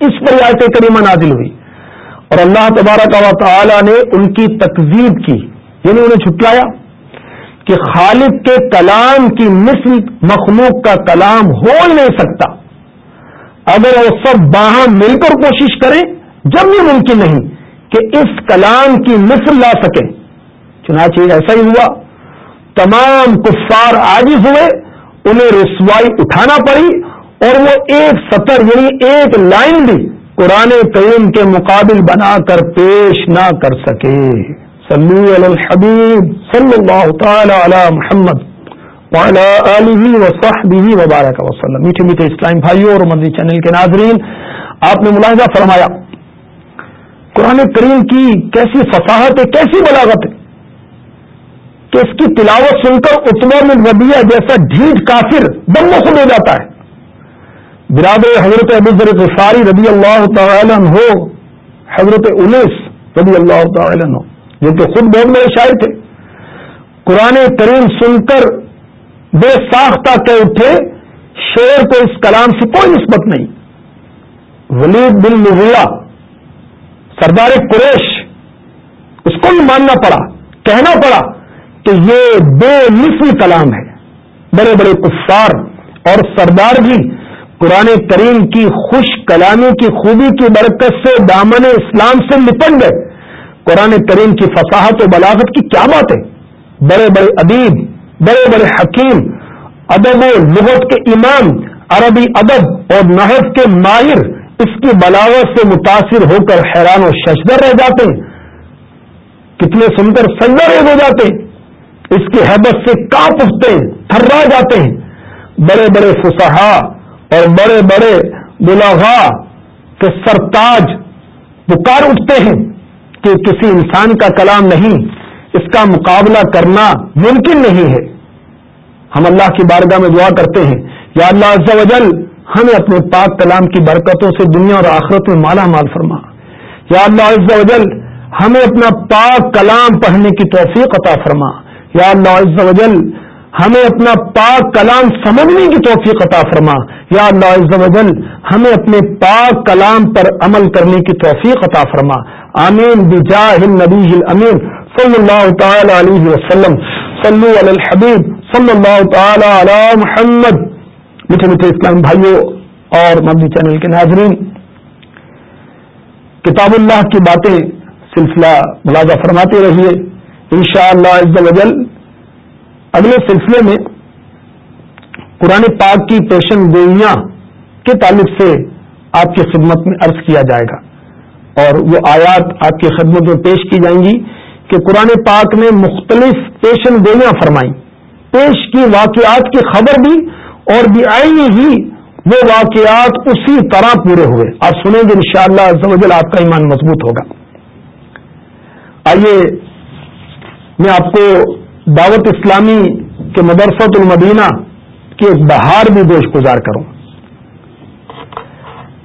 اس پر آیت کریمہ نازل ہوئی۔ اور اللہ تبارک و تعالی نے ان کی تقزیب کی یعنی انہیں چھٹلایا کہ خالد کے کلام کی مثل مخلوق کا کلام ہو ہی نہیں سکتا۔ اگر وہ سب باہم مل کر کوشش کریں، جب بھی ممکن نہیں کہ اس کلام کی مثل لا سکیں۔ چنانچہ ایسا ہی ہوا، تمام کفار عاجز ہوئے، انہیں رسوائی اٹھانا پڑی اور وہ ایک سطر یعنی ایک لائن بھی قرآن کریم کے مقابل بنا کر پیش نہ کر سکے۔ صلو علی الحبیب صلی اللہ تعالی علی محمد وعلا آلہ وصحبہ وبارک وسلم. میٹھے میٹھے اسلام بھائیوں اور مدنی چینل کے ناظرین، آپ نے ملاحظہ فرمایا، قرآن کریم کی کیسی فصاحت ہے، کیسی بلاغت ہے؟ کہ اس کی تلاوت سن کر اتبا میں ربیہ جیسا ڈھیٹ کافر دم خود ہو جاتا ہے۔ برادر حضرت ابو ذر غفاری رضی اللہ تعالی ہو حضرت انیس رضی اللہ تعالی ہو یہ تو خود بہت بڑے شاعر تھے۔ قرآن کریم سن کر بے ساختہ کہ اٹھے شیر کو اس کلام سے کوئی نسبت نہیں۔ ولید بن مغیرہ سردار قریش، اس کو بھی ماننا پڑا، کہنا پڑا کہ یہ بے مثل کلام ہے۔ بڑے بڑے کفار اور سردار بھی قرآن کریم کی خوش کلامی کی خوبی کی برکت سے دامن اسلام سے نپٹ گئے۔ قرآن کریم کی فصاحت و بلاغت کی کیا بات ہے بڑے بڑے ادیب، بڑے بڑے حکیم، ادب و لغت کے امام، عربی ادب اور نحف کے ماہر اس کی بلاوت سے متاثر ہو کر حیران و ششدر رہ جاتے ہیں۔ کتنے سن کر ہو جاتے ہیں۔ اس کی حیبت سے کاپ اٹھتے ہیں، تھرا جاتے ہیں۔ بڑے بڑے فسحا اور بڑے بڑے بلاغا کے سرتاج پکار اٹھتے ہیں۔ کہ کسی انسان کا کلام نہیں، اس کا مقابلہ کرنا ممکن نہیں ہے۔ ہم اللہ کی بارگاہ میں دعا کرتے ہیں، یا اللہ عز و جل، ہمیں اپنے پاک کلام کی برکتوں سے دنیا اور آخرت میں مالا مال فرما۔ یا اللہ عز و جل، ہمیں اپنا پاک کلام پڑھنے کی توفیق عطا فرما۔ یا اللہ عز و جل ہمیں اپنا پاک کلام سمجھنے کی توفیق عطا فرما۔ یا اللہ عز و جل، ہمیں اپنے پاک کلام پر عمل کرنے کی توفیق عطا فرما۔ آمین۔ بجاہ النبی الامین۔ صلی اللہ تعالی علیہ وسلم۔ صلو علی الحبیب۔ صلی اللہ تعالی علی محمد۔ میٹھے میٹھے اسلام بھائیوں اور مدنی چینل کے ناظرین، کتاب اللہ کی باتیں سلسلہ ملازہ فرماتے رہیے۔ ان شاء اللہ اگلے سلسلے میں قرآن پاک کی پیشن گوئیاں کے تعلق سے آپ کی خدمت میں عرض کیا جائے گا اور وہ آیات آپ کی خدمت میں پیش کی جائیں گی کہ قرآن پاک نے مختلف پیشن گوئیاں فرمائی پیش کی واقعات کی خبر بھی اور بھی آئی ہی وہ واقعات اسی طرح پورے ہوئے۔ آپ سنیں گے انشاءاللہ شاء اللہ آپ کا ایمان مضبوط ہوگا۔ آئیے میں آپ کو دعوت اسلامی کے مدرسۃ المدینہ کی ایک بہار بھی گوش گزار کروں۔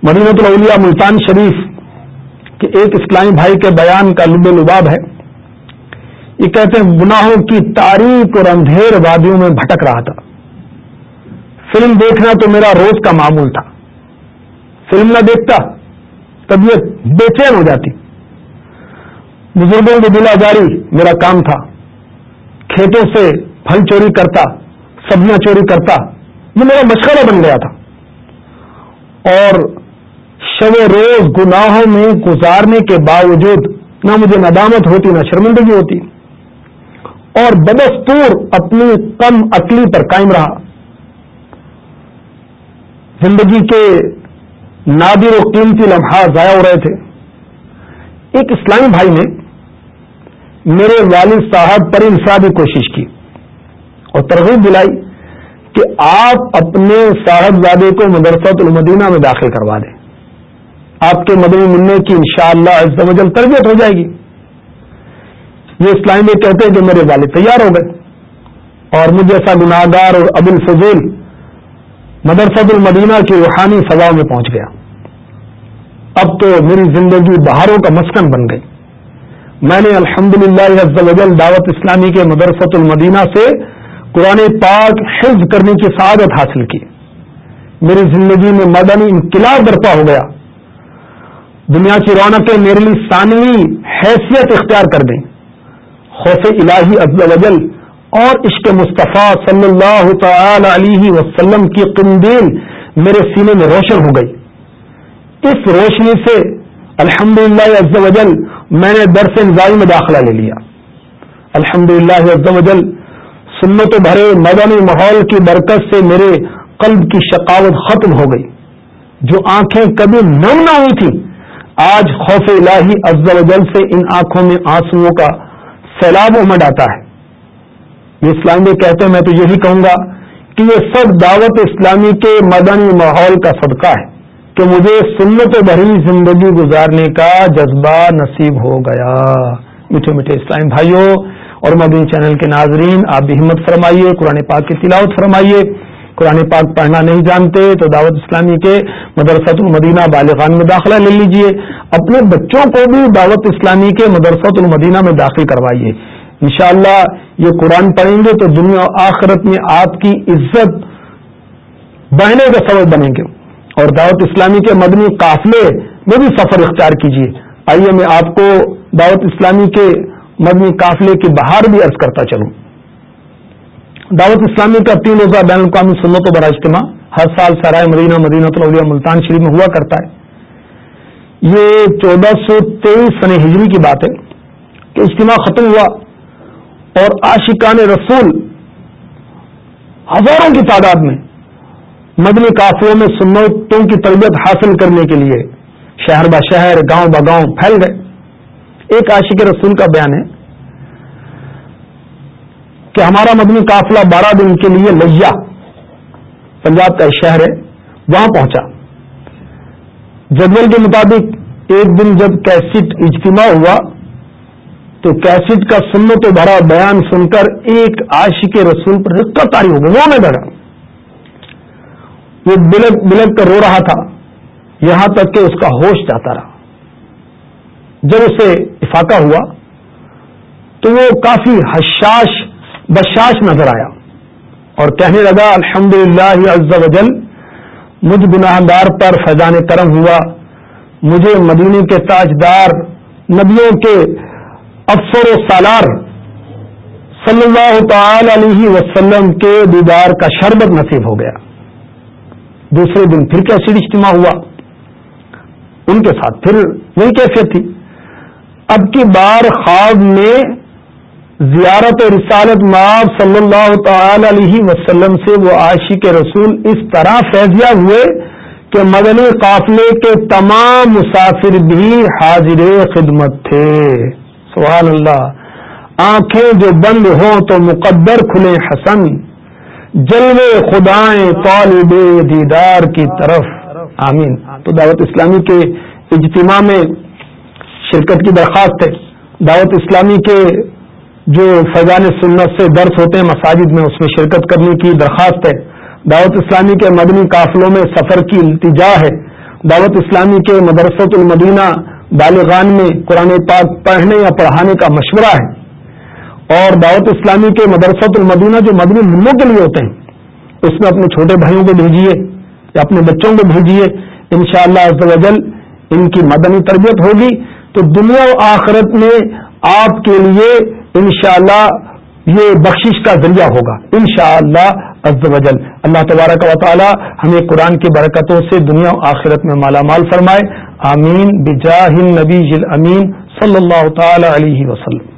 مدینت الاولیاء ملتان شریف کے ایک اسلامی بھائی کے بیان کا لب لباب ہے۔ یہ کہتے ہیں، گناہوں کی تاریخ اور اندھیر وادیوں میں بھٹک رہا تھا۔ فلم دیکھنا تو میرا روز کا معمول تھا۔ فلم نہ دیکھتا، طبیعت بے چین ہو جاتی۔ بزرگوں کو دلا جاری میرا کام تھا۔ کھیتوں سے پھل چوری کرتا، سبزیاں چوری کرتا، یہ میرا مشغلہ بن گیا تھا۔ اور شب روز گناہوں میں گزارنے کے باوجود نہ مجھے ندامت ہوتی، نہ شرمندگی ہوتی۔ اور بدستور اپنی کم عقلی پر قائم رہا۔ زندگی کے نادر و قیمتی لمحات ضائع ہو رہے تھے۔ ایک اسلامی بھائی نے میرے والد صاحب پر انفرادی کوشش کی اور ترغیب دلائی کہ آپ اپنے صاحبزادے کو مدرسۃ المدینہ میں داخل کروا دیں۔ آپ کے مدنی ملنے کی انشاءاللہ شاء اللہ تربیت ہو جائے گی۔ یہ اسلام میں کہتے ہیں کہ میرے والد تیار ہو گئے اور مجھے ایسا گناگار اور ابو الفضول مدرسد المدینہ کی روحانی فضاؤں میں پہنچ گیا۔ اب تو میری زندگی بہاروں کا مسکن بن گئی۔ میں نے الحمد للہ دعوت اسلامی کے مدرسۃ المدینہ سے قرآن پاک حفظ کرنے کی سعادت حاصل کی۔ میری زندگی میں مدنی انقلاب برپا ہو گیا۔ دنیا کی رونقیں میرے لیے ثانوی حیثیت اختیار کر دیں۔ خوف الہی عز اور عشق مصطفیٰ صلی اللہ تعالی علیہ وسلم کی قندیل میرے سینے میں روشن ہو گئی۔ اس روشنی سے الحمد للہ جل میں نے درس انزائی میں داخلہ لے لیا۔ الحمد للہ جل سنت بھرے مدنی ماحول کی برکت سے میرے قلب کی شقاوت ختم ہو گئی۔ جو آنکھیں کبھی نم نہ ہوئی تھی آج خوف الہی افضل و جل سے ان آنکھوں میں آنسو کا سیلاب امڈ آتا ہے۔ یہ اسلام میں کہتے ہیں، میں تو یہی کہوں گا کہ یہ سب دعوت اسلامی کے مدنی ماحول کا صدقہ ہے۔ کہ مجھے سنت و بھری زندگی گزارنے کا جذبہ نصیب ہو گیا۔ میٹھے میٹھے اسلام بھائیوں اور مدنی چینل کے ناظرین، آپ بھی ہمت فرمائیے، قرآن پاک کی تلاوت فرمائیے۔ قرآن پاک پڑھنا نہیں جانتے تو دعوت اسلامی کے مدرسۃ المدینہ بالغان میں داخلہ لے لیجیے۔ اپنے بچوں کو بھی دعوت اسلامی کے مدرسۃ المدینہ میں داخل کروائیے۔ انشاءاللہ یہ قرآن پڑھیں گے تو دنیا و آخرت میں آپ کی عزت بہنے کا سبب بنیں گے۔ اور دعوت اسلامی کے مدنی قافلے میں بھی سفر اختیار کیجیے۔ آئیے میں آپ کو دعوت اسلامی کے مدنی قافلے کی بہار بھی عرض کرتا چلوں۔ دعوت اسلامی کا تین روزہ بین الاقوامی سنت و برا اجتماع، ہر سال سرائے مدینہ مدینہ طلوع ملتان شریف میں ہوا کرتا ہے۔ یہ چودہ سو تیئیس سن ہجری کی بات ہے کہ اجتماع ختم ہوا اور عاشقان رسول ہزاروں کی تعداد میں مدنی کافیوں میں سنتوں کی تربیت حاصل کرنے کے لیے شہر با شہر، گاؤں با گاؤں پھیل گئے۔ ایک عاشق رسول کا بیان ہے کہ ہمارا مدنی قافلہ بارہ دن کے لیے لیا، پنجاب کا شہر ہے، وہاں پہنچا۔ جدول کے مطابق ایک دن جب کیسٹ اجتماع ہوا، تو کیسٹ کا سنت و بھرا بیان سن کر ایک عاشق رسول پر رقت آئی ہو گئی وہ میں ڈرا وہ بلک بلک کر رو رہا تھا۔ یہاں تک کہ اس کا ہوش جاتا رہا۔ جب اسے افاقہ ہوا تو وہ کافی حشاش، بشاش نظر آیا اور کہنے لگا الحمد للہ وجل، مجھ گناہ دار پر فیضان کرم ہوا۔ مجھے مدینے کے تاجدار نبیوں کے افسر و سالار صلی اللہ تعالی علیہ وسلم کے دیدار کا شربت نصیب ہو گیا۔ دوسرے دن پھر کیسی اجتماع ہوا؟ ان کے ساتھ پھر وہی کیفیت تھی۔ اب کی بار خواب میں زیارت و رسالت معاف صلی اللہ تعالی علیہ وسلم سے وہ عاشق کے رسول اس طرح فیضیا ہوئے کہ مدنی قافلے کے تمام مسافر بھی حاضر خدمت تھے۔ سبحان اللہ۔ آنکھیں جو بند ہوں تو مقدر کھلے حسن۔ جلوے خدائیں طالب دیدار کی طرف۔ آمین۔ تو دعوت اسلامی کے اجتماع میں شرکت کی درخواست ہے۔ دعوت اسلامی کے جو فیضان سنت سے درس ہوتے ہیں مساجد میں، اس میں شرکت کرنے کی درخواست ہے۔ دعوت اسلامی کے مدنی قافلوں میں سفر کی التجا ہے۔ دعوت اسلامی کے مدرسۃ المدینہ بالغان میں قرآن پاک پڑھنے یا پڑھانے کا مشورہ ہے۔ اور دعوت اسلامی کے مدرسۃ المدینہ جو مدنی ملوں کے لیے ہوتے ہیں، اس میں اپنے چھوٹے بھائیوں کو بھیجیے، یا اپنے بچوں کو بھیجیے ان شاء اللہ ان کی مدنی تربیت ہوگی۔ تو دنیا و آخرت میں آپ کے لیے انشاءاللہ یہ بخشش کا ذریعہ ہوگا۔ انشاءاللہ شاء اللہ اللہ تبارک و تعالی ہمیں قرآن کی برکتوں سے دنیا و آخرت میں مالا مال فرمائے۔ آمین۔ بجاہ نبی امین صلی اللہ تعالی علیہ وسلم۔